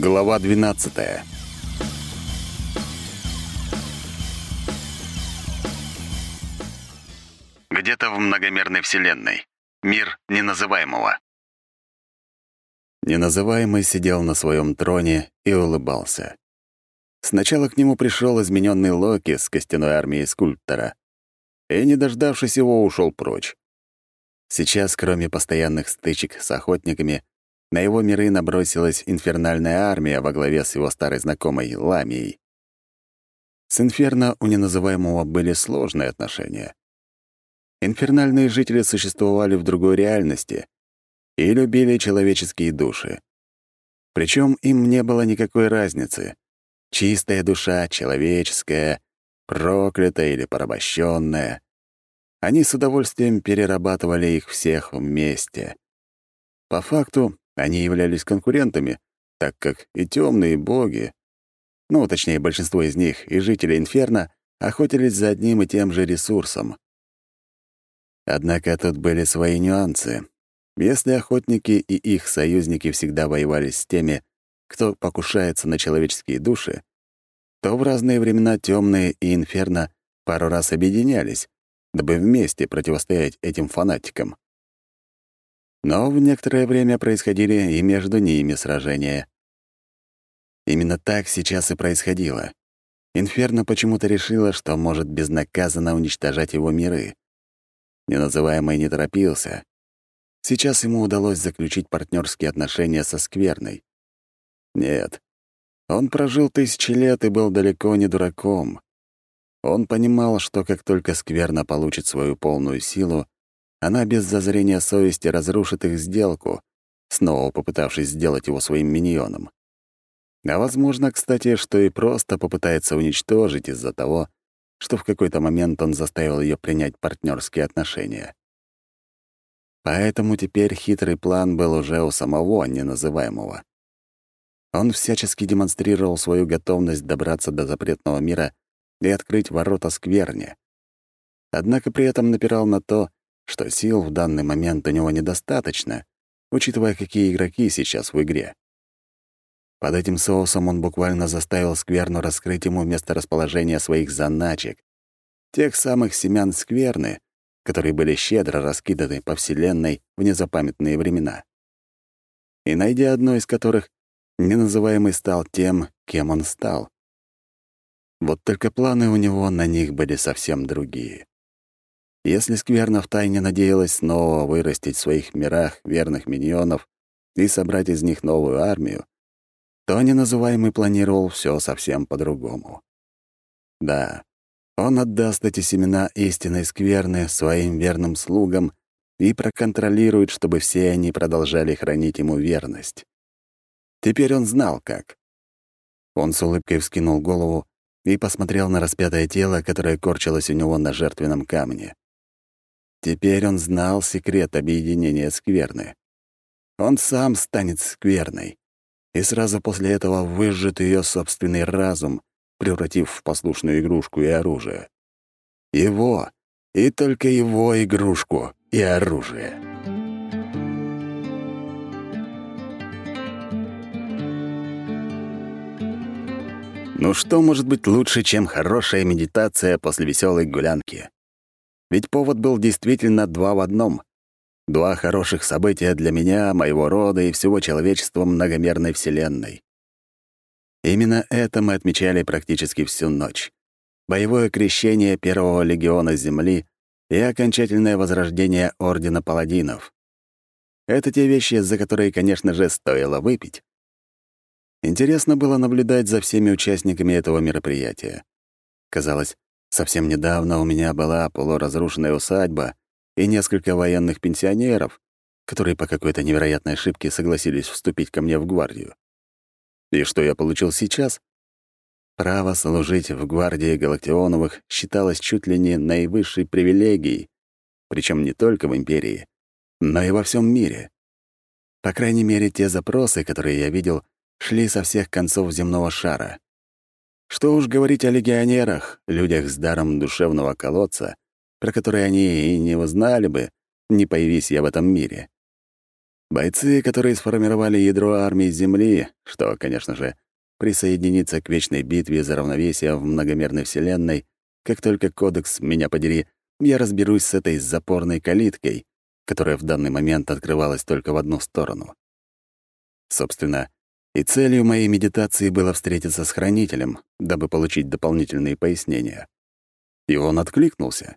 Глава 12 Где-то в многомерной вселенной. Мир неназываемого. Неназываемый сидел на своем троне и улыбался. Сначала к нему пришел измененный Локи с костяной армией скульптора, и, не дождавшись его, ушел прочь. Сейчас, кроме постоянных стычек с охотниками, на его миры набросилась инфернальная армия во главе с его старой знакомой Ламией. С Инферно у неназываемого были сложные отношения. Инфернальные жители существовали в другой реальности и любили человеческие души. Причем им не было никакой разницы. Чистая душа, человеческая, проклятая или порабощенная. Они с удовольствием перерабатывали их всех вместе. По факту, они являлись конкурентами, так как и темные боги, ну, точнее, большинство из них, и жители Инферно, охотились за одним и тем же ресурсом. Однако тут были свои нюансы. Если охотники и их союзники всегда воевали с теми, кто покушается на человеческие души, то в разные времена темные и Инферно пару раз объединялись, дабы вместе противостоять этим фанатикам. Но в некоторое время происходили и между ними сражения. Именно так сейчас и происходило. Инферно почему-то решила, что может безнаказанно уничтожать его миры. Неназываемый не торопился. Сейчас ему удалось заключить партнерские отношения со Скверной. Нет, он прожил тысячи лет и был далеко не дураком. Он понимал, что как только Скверна получит свою полную силу, она без зазрения совести разрушит их сделку, снова попытавшись сделать его своим миньоном. А возможно, кстати, что и просто попытается уничтожить из-за того, что в какой-то момент он заставил ее принять партнерские отношения. Поэтому теперь хитрый план был уже у самого неназываемого. Он всячески демонстрировал свою готовность добраться до запретного мира и открыть ворота скверни. Однако при этом напирал на то, что сил в данный момент у него недостаточно, учитывая, какие игроки сейчас в игре. Под этим соусом он буквально заставил скверну раскрыть ему место расположения своих заначек, тех самых семян скверны, которые были щедро раскиданы по Вселенной в незапамятные времена. И найдя одно из которых, неназываемый стал тем, кем он стал. Вот только планы у него на них были совсем другие. Если Скверна втайне надеялась снова вырастить в своих мирах верных миньонов и собрать из них новую армию, то неназываемый планировал все совсем по-другому. Да, он отдаст эти семена истинной скверны своим верным слугам и проконтролирует, чтобы все они продолжали хранить ему верность. Теперь он знал, как. Он с улыбкой вскинул голову и посмотрел на распятое тело, которое корчилось у него на жертвенном камне. Теперь он знал секрет объединения скверны. Он сам станет скверной, и сразу после этого выжжет ее собственный разум, превратив в послушную игрушку и оружие. Его, и только его игрушку и оружие. Ну что может быть лучше, чем хорошая медитация после веселой гулянки? Ведь повод был действительно два в одном. Два хороших события для меня, моего рода и всего человечества многомерной Вселенной. Именно это мы отмечали практически всю ночь. Боевое крещение Первого легиона Земли и окончательное возрождение Ордена Паладинов. Это те вещи, за которые, конечно же, стоило выпить. Интересно было наблюдать за всеми участниками этого мероприятия. Казалось, совсем недавно у меня была полуразрушенная усадьба и несколько военных пенсионеров, которые по какой-то невероятной ошибке согласились вступить ко мне в гвардию. И что я получил сейчас? Право служить в гвардии Галактионовых считалось чуть ли не наивысшей привилегией, причем не только в Империи, но и во всем мире. По крайней мере, те запросы, которые я видел — шли со всех концов земного шара. Что уж говорить о легионерах, людях с даром душевного колодца, про которые они и не узнали бы, не появись я в этом мире. Бойцы, которые сформировали ядро армии Земли, что, конечно же, присоединиться к вечной битве за равновесие в многомерной вселенной, как только кодекс «Меня подери», я разберусь с этой запорной калиткой, которая в данный момент открывалась только в одну сторону. Собственно, и целью моей медитации было встретиться с Хранителем, дабы получить дополнительные пояснения. И он откликнулся.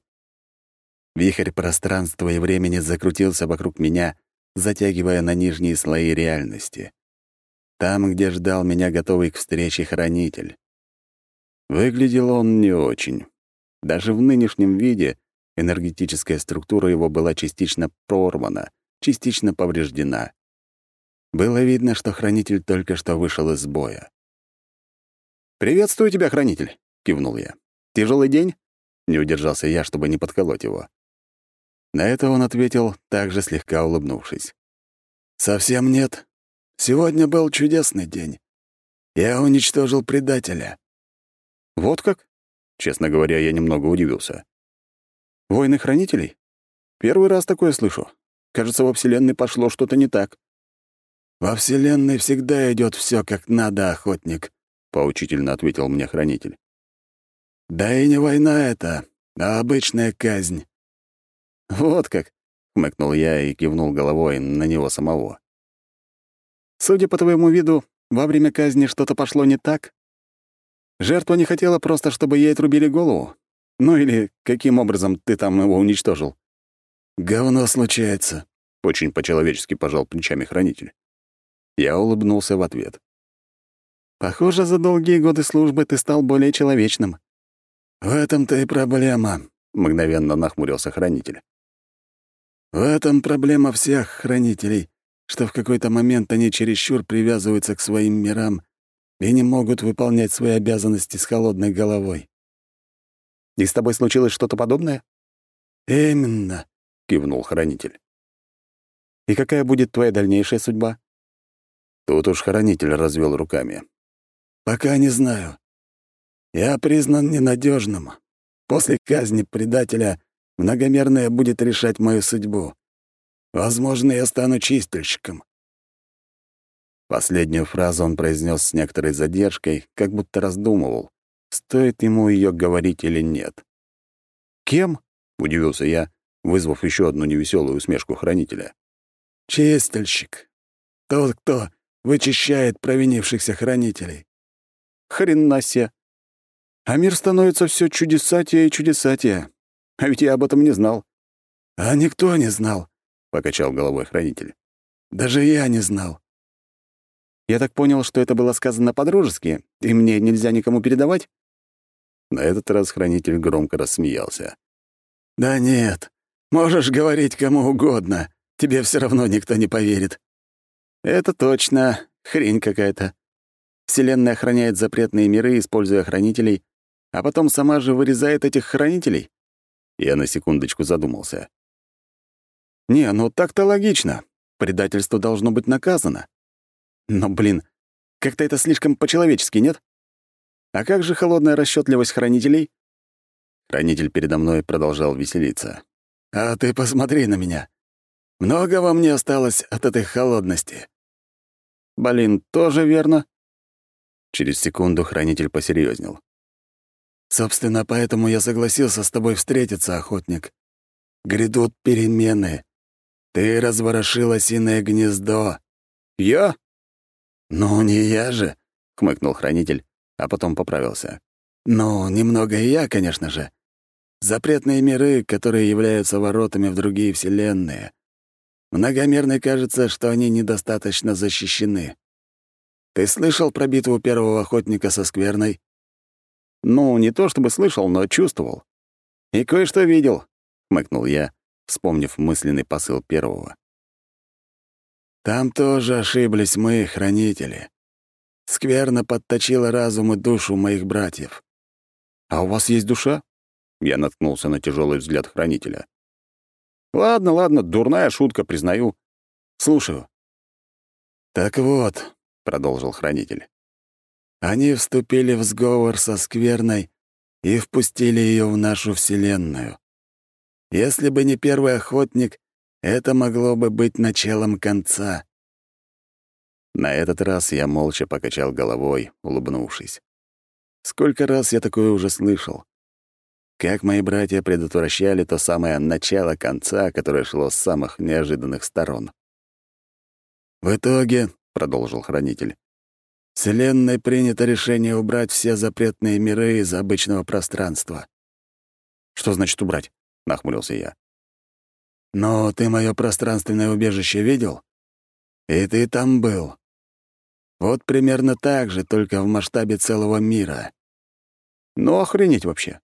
Вихрь пространства и времени закрутился вокруг меня, затягивая на нижние слои реальности. Там, где ждал меня готовый к встрече хранитель. Выглядел он не очень. Даже в нынешнем виде энергетическая структура его была частично прорвана, частично повреждена. Было видно, что хранитель только что вышел из боя. «Приветствую тебя, хранитель!» — кивнул я. Тяжелый день?» — не удержался я, чтобы не подколоть его. На это он ответил, также слегка улыбнувшись. «Совсем нет. Сегодня был чудесный день. Я уничтожил предателя». «Вот как?» Честно говоря, я немного удивился. «Войны хранителей? Первый раз такое слышу. Кажется, во Вселенной пошло что-то не так». «Во Вселенной всегда идет все как надо, охотник», — поучительно ответил мне хранитель. «Да и не война это, а обычная казнь. «Вот как!» — хмыкнул я и кивнул головой на него самого. «Судя по твоему виду, во время казни что-то пошло не так? Жертва не хотела просто, чтобы ей отрубили голову? Ну или каким образом ты там его уничтожил?» «Говно случается», — очень по-человечески пожал плечами хранитель. Я улыбнулся в ответ. «Похоже, за долгие годы службы ты стал более человечным». «В этом-то и проблема», — мгновенно нахмурился хранитель. В этом проблема всех хранителей, что в какой-то момент они чересчур привязываются к своим мирам и не могут выполнять свои обязанности с холодной головой. «И с тобой случилось что-то подобное?» «Именно», — кивнул хранитель. «И какая будет твоя дальнейшая судьба?» Тут уж хранитель развел руками. «Пока не знаю. Я признан ненадежным. После казни предателя Многомерная будет решать мою судьбу. Возможно, я стану чистильщиком». Последнюю фразу он произнес с некоторой задержкой, как будто раздумывал, стоит ему ее говорить или нет. «Кем?» — удивился я, вызвав еще одну невеселую усмешку хранителя. «Чистильщик. Тот, кто вычищает провинившихся хранителей». «Хрена себе! А мир становится все чудесатее и чудесатее. А ведь я об этом не знал». «А никто не знал», — покачал головой хранитель. «Даже я не знал». «Я так понял, что это было сказано по-дружески, и мне нельзя никому передавать?» На этот раз хранитель громко рассмеялся. «Да нет, можешь говорить кому угодно, тебе все равно никто не поверит». «Это точно, хрень какая-то. Вселенная охраняет запретные миры, используя хранителей, а потом сама же вырезает этих хранителей. Я на секундочку задумался. «Не, ну так-то логично. Предательство должно быть наказано. Но, блин, как-то это слишком по-человечески, нет? А как же холодная расчетливость хранителей?» Хранитель передо мной продолжал веселиться. «А ты посмотри на меня. Много во мне осталось от этой холодности». «Блин, тоже верно». Через секунду хранитель посерьезнел. Собственно, поэтому я согласился с тобой встретиться, охотник. Грядут перемены. Ты разворошил осиное гнездо. Я? Ну, не я же, хмыкнул хранитель, а потом поправился. Ну, немного и я, конечно же. Запретные миры, которые являются воротами в другие вселенные. Многомерной кажется, что они недостаточно защищены. Ты слышал про битву первого охотника со скверной? Ну, не то чтобы слышал, но чувствовал. И кое-что видел, — хмыкнул я, вспомнив мысленный посыл первого. Там тоже ошиблись мы, хранители. Скверно подточила разум и душу моих братьев. А у вас есть душа? Я наткнулся на тяжелый взгляд хранителя. Ладно, ладно, дурная шутка, признаю. Слушаю. Так вот, продолжил хранитель. Они вступили в сговор со Скверной и впустили ее в нашу Вселенную. Если бы не первый охотник, Это могло бы быть началом конца. На этот раз я молча покачал головой, улыбнувшись. Сколько раз я такое уже слышал. Как мои братья предотвращали то самое начало конца, которое шло с самых неожиданных сторон. «В итоге», — продолжил Хранитель, «Вселенной принято решение убрать все запретные миры из обычного пространства». «Что значит убрать?» — нахмурился я. «Но ты мое пространственное убежище видел? И ты там был. Вот примерно так же, только в масштабе целого мира. Ну, охренеть вообще.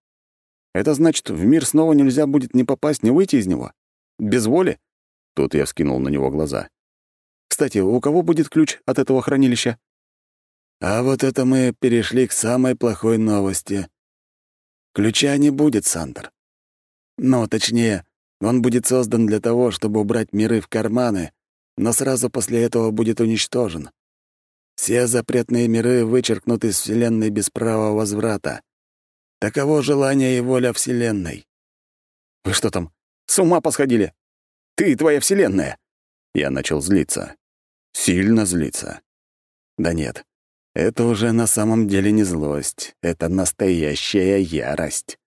Это значит, в мир снова нельзя будет ни попасть, ни выйти из него? Без воли? Тут я вскинул на него глаза. Кстати, у кого будет ключ от этого хранилища? А вот это мы перешли к самой плохой новости. Ключа не будет, Сандер. Но, точнее, он будет создан для того, чтобы убрать миры в карманы, но сразу после этого будет уничтожен. Все запретные миры вычеркнут из Вселенной без права возврата. Таково желание и воля Вселенной. «Вы что там, с ума посходили? Ты и твоя Вселенная!» Я начал злиться. Сильно злиться. Да нет, это уже на самом деле не злость, это настоящая ярость.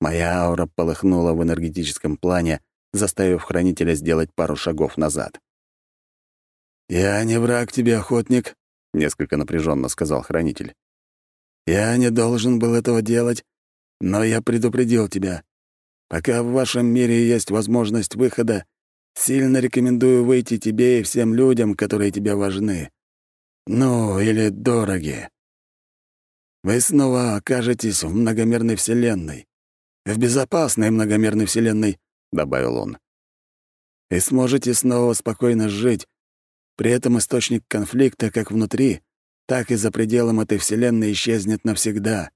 Моя аура полыхнула в энергетическом плане, заставив хранителя сделать пару шагов назад. «Я не враг тебе, охотник», — несколько напряженно сказал хранитель. «Я не должен был этого делать, но я предупредил тебя. Пока в вашем мире есть возможность выхода, сильно рекомендую выйти тебе и всем людям, которые тебе важны. Ну, или дороги. Вы снова окажетесь в многомерной вселенной. В безопасной многомерной вселенной», — добавил он. «И сможете снова спокойно жить, при этом источник конфликта как внутри, так и за пределом этой вселенной исчезнет навсегда.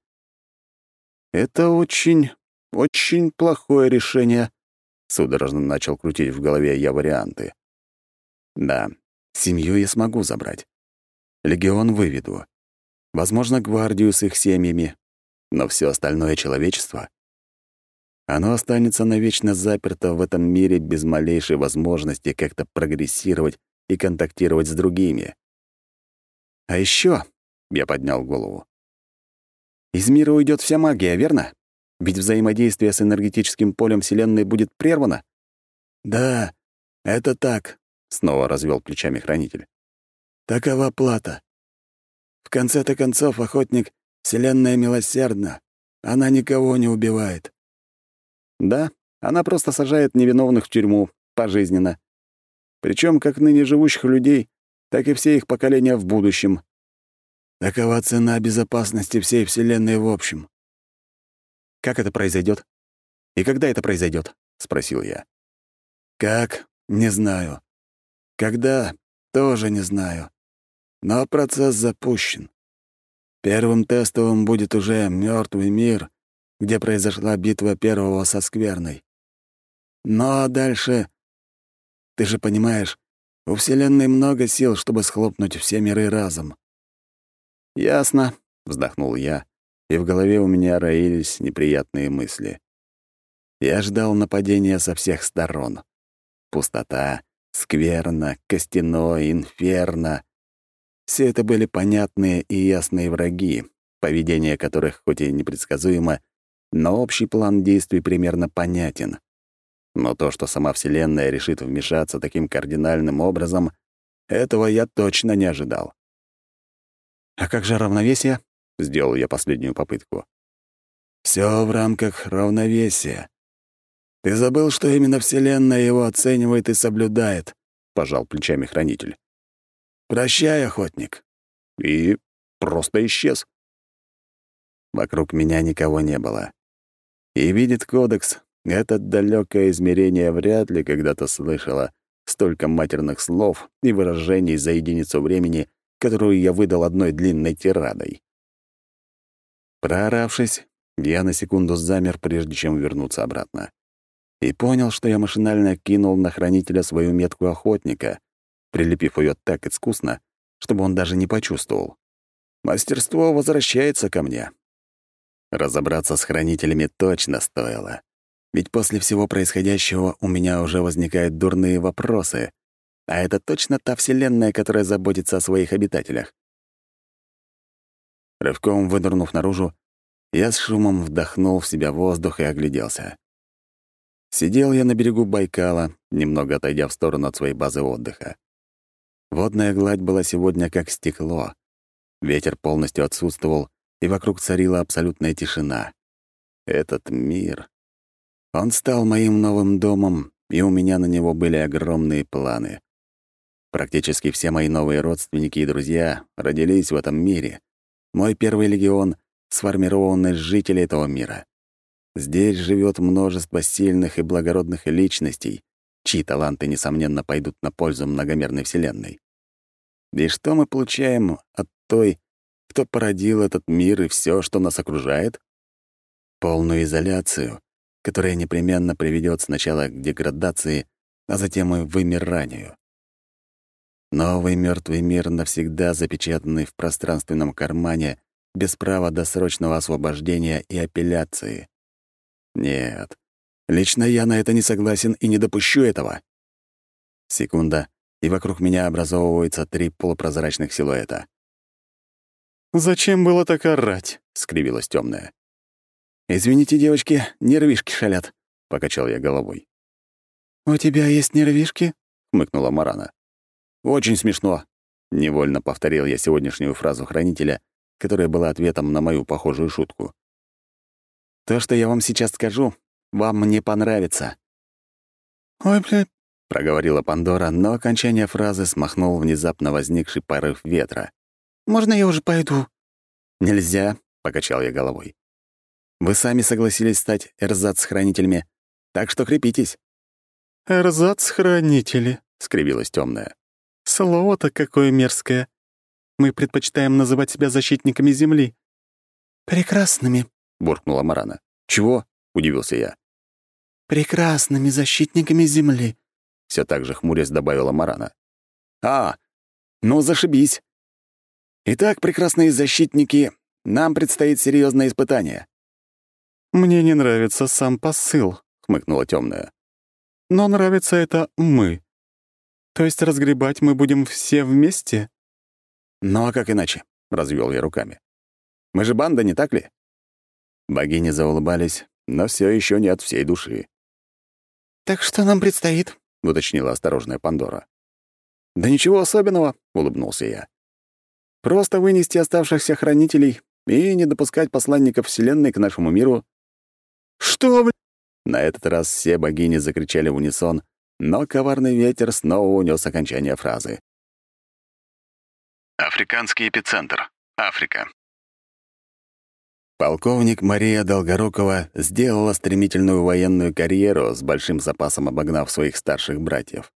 Это очень, очень плохое решение, судорожно начал крутить в голове я варианты. Да, семью я смогу забрать. Легион выведу. Возможно, гвардию с их семьями. Но все остальное человечество оно останется навечно заперто в этом мире без малейшей возможности как-то прогрессировать и контактировать с другими. А еще, я поднял голову, из мира уйдет вся магия, верно? Ведь взаимодействие с энергетическим полем Вселенной будет прервано. Да, это так, снова развел плечами хранитель. Такова плата. В конце-то концов, охотник, Вселенная милосердна. Она никого не убивает. Да, она просто сажает невиновных в тюрьму пожизненно причем как ныне живущих людей, так и все их поколения в будущем. Такова цена безопасности всей Вселенной в общем. «Как это произойдет? И когда это произойдет? спросил я. «Как? Не знаю. Когда? Тоже не знаю. Но процесс запущен. Первым тестовым будет уже мертвый мир, где произошла битва первого со скверной. Но дальше ты же понимаешь, у Вселенной много сил, чтобы схлопнуть все миры разом». «Ясно», — вздохнул я, и в голове у меня роились неприятные мысли. Я ждал нападения со всех сторон. Пустота, скверно, костяной, инферно. Все это были понятные и ясные враги, поведение которых хоть и непредсказуемо, но общий план действий примерно понятен. Но то, что сама Вселенная решит вмешаться таким кардинальным образом, этого я точно не ожидал. «А как же равновесие?» — сделал я последнюю попытку. Все в рамках равновесия. Ты забыл, что именно Вселенная его оценивает и соблюдает», — пожал плечами Хранитель. «Прощай, охотник». И просто исчез. Вокруг меня никого не было. И видит кодекс, это далекое измерение вряд ли когда-то слышало столько матерных слов и выражений за единицу времени, которую я выдал одной длинной тирадой. Прооравшись, я на секунду замер, прежде чем вернуться обратно. И понял, что я машинально кинул на хранителя свою метку охотника, прилепив ее так искусно, чтобы он даже не почувствовал. Мастерство возвращается ко мне. Разобраться с хранителями точно стоило. Ведь после всего происходящего у меня уже возникают дурные вопросы. А это точно та Вселенная, которая заботится о своих обитателях. Рывком вынырнув наружу, я с шумом вдохнул в себя воздух и огляделся. Сидел я на берегу Байкала, немного отойдя в сторону от своей базы отдыха. Водная гладь была сегодня как стекло. Ветер полностью отсутствовал, и вокруг царила абсолютная тишина. Этот мир... Он стал моим новым домом, и у меня на него были огромные планы. Практически все мои новые родственники и друзья родились в этом мире. Мой первый легион сформирован из жителей этого мира. Здесь живет множество сильных и благородных личностей, чьи таланты, несомненно, пойдут на пользу многомерной Вселенной. И что мы получаем от той, кто породил этот мир и все, что нас окружает? Полную изоляцию, которая непременно приведет сначала к деградации, а затем и вымиранию. Новый мертвый мир, навсегда запечатанный в пространственном кармане, без права досрочного освобождения и апелляции. Нет, лично я на это не согласен и не допущу этого. Секунда, и вокруг меня образовываются три полупрозрачных силуэта. «Зачем было так орать?» — скривилась темная. «Извините, девочки, нервишки шалят», — покачал я головой. «У тебя есть нервишки?» — хмыкнула Марана. «Очень смешно», — невольно повторил я сегодняшнюю фразу хранителя, которая была ответом на мою похожую шутку. То, что я вам сейчас скажу, вам не понравится». «Ой, блядь», — проговорила Пандора, но окончание фразы смахнул внезапно возникший порыв ветра. «Можно я уже пойду?» «Нельзя», — покачал я головой. «Вы сами согласились стать эрзац-хранителями, так что крепитесь». «Эрзац-хранители», — скривилась темная. «Слово-то какое мерзкое. Мы предпочитаем называть себя защитниками Земли». «Прекрасными», — буркнула Марана. «Чего?» — удивился я. «Прекрасными защитниками Земли», — все так же хмурясь добавила Марана. «А, ну зашибись. Итак, прекрасные защитники, нам предстоит серьезное испытание». «Мне не нравится сам посыл», — хмыкнула темная. «Но нравится это мы. То есть разгребать мы будем все вместе?» «Ну а как иначе?» — развел я руками. «Мы же банда, не так ли?» Богини заулыбались, но все еще не от всей души. «Так что нам предстоит?» — уточнила осторожная Пандора. «Да ничего особенного», — улыбнулся я. «Просто вынести оставшихся хранителей и не допускать посланников Вселенной к нашему миру». «Что, бля...» На этот раз все богини закричали в унисон, но коварный ветер снова унес окончание фразы. Африканский эпицентр. Африка. Полковник Мария Долгорукова сделала стремительную военную карьеру с большим запасом обогнав своих старших братьев.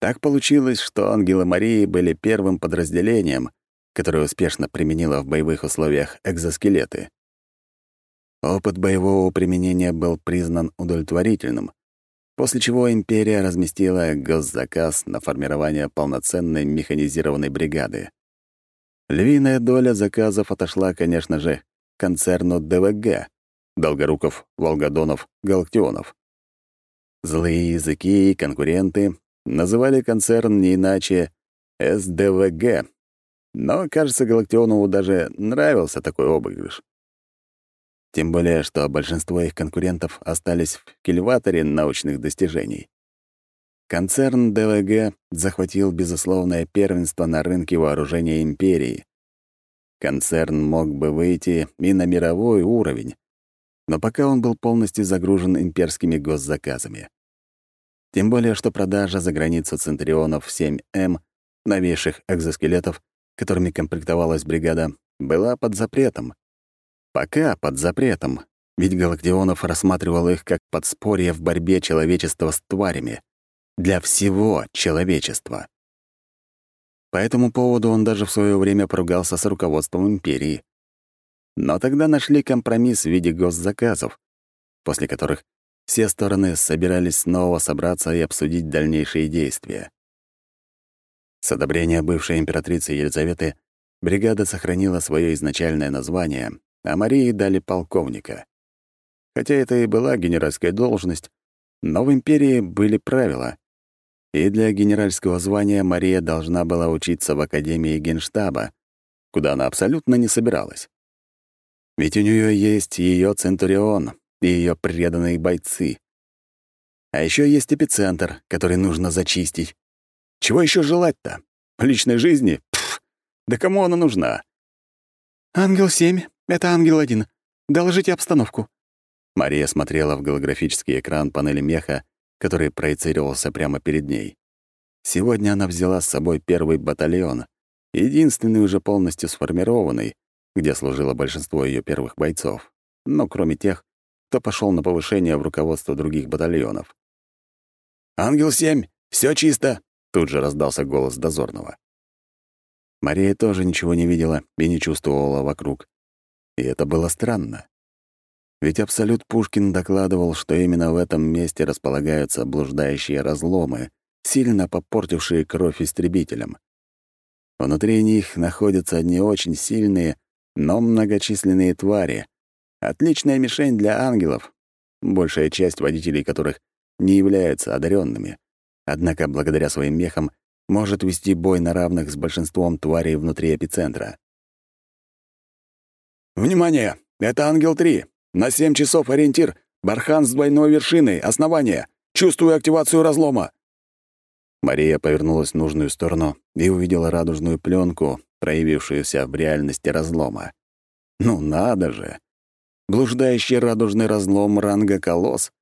Так получилось, что ангелы Марии были первым подразделением, которое успешно применило в боевых условиях экзоскелеты. Опыт боевого применения был признан удовлетворительным, после чего империя разместила госзаказ на формирование полноценной механизированной бригады. Львиная доля заказов отошла, конечно же, концерну ДВГ — Долгоруков, Волгодонов, Галактионов. Злые языки и конкуренты называли концерн не иначе СДВГ, но, кажется, Галактионову даже нравился такой обыгрыш. Тем более, что большинство их конкурентов остались в кильваторе научных достижений. Концерн ДВГ захватил безусловное первенство на рынке вооружения империи, Концерн мог бы выйти и на мировой уровень, но пока он был полностью загружен имперскими госзаказами. Тем более, что продажа за границу Центрионов 7М, новейших экзоскелетов, которыми комплектовалась бригада, была под запретом. Пока под запретом, ведь Галактионов рассматривал их как подспорье в борьбе человечества с тварями. Для всего человечества. По этому поводу он даже в свое время поругался с руководством империи. Но тогда нашли компромисс в виде госзаказов, после которых все стороны собирались снова собраться и обсудить дальнейшие действия. С одобрения бывшей императрицы Елизаветы бригада сохранила свое изначальное название, а Марии дали полковника. Хотя это и была генеральская должность, но в империи были правила. И для генеральского звания Мария должна была учиться в Академии Генштаба, куда она абсолютно не собиралась. Ведь у нее есть ее Центурион и ее преданные бойцы. А еще есть эпицентр, который нужно зачистить. Чего еще желать-то? Личной жизни? Пф, да кому она нужна? «Ангел-7, это Ангел-1. Доложите обстановку». Мария смотрела в голографический экран панели меха, который проецировался прямо перед ней. Сегодня она взяла с собой первый батальон, единственный уже полностью сформированный, где служило большинство ее первых бойцов, но кроме тех, кто пошел на повышение в руководство других батальонов. «Ангел-7, все чисто!» — тут же раздался голос дозорного. Мария тоже ничего не видела и не чувствовала вокруг. И это было странно. Ведь Абсолют Пушкин докладывал, что именно в этом месте располагаются блуждающие разломы, сильно попортившие кровь истребителям. Внутри них находятся не очень сильные, но многочисленные твари. Отличная мишень для ангелов, большая часть водителей которых не являются одаренными, однако благодаря своим мехам может вести бой на равных с большинством тварей внутри эпицентра. «Внимание! Это Ангел-3. На 7 часов ориентир. Бархан с двойной вершиной. Основание. Чувствую активацию разлома». Мария повернулась в нужную сторону и увидела радужную пленку, проявившуюся в реальности разлома. Ну надо же! Блуждающий радужный разлом ранга колосс.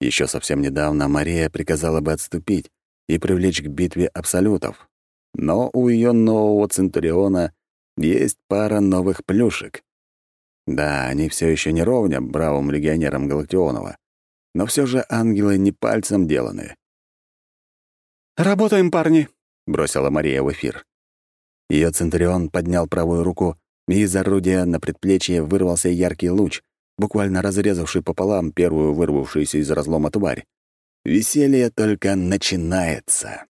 Еще совсем недавно Мария приказала бы отступить и привлечь к битве абсолютов. Но у ее нового Центуриона есть пара новых плюшек. Да, они все еще не ровня бравым легионерам Галактионова, но все же ангелы не пальцем деланы. «Работаем, парни!» — бросила Мария в эфир. Ее Центурион поднял правую руку, и из орудия на предплечье вырвался яркий луч, буквально разрезавший пополам первую вырвавшуюся из разлома тварь. Веселье только начинается.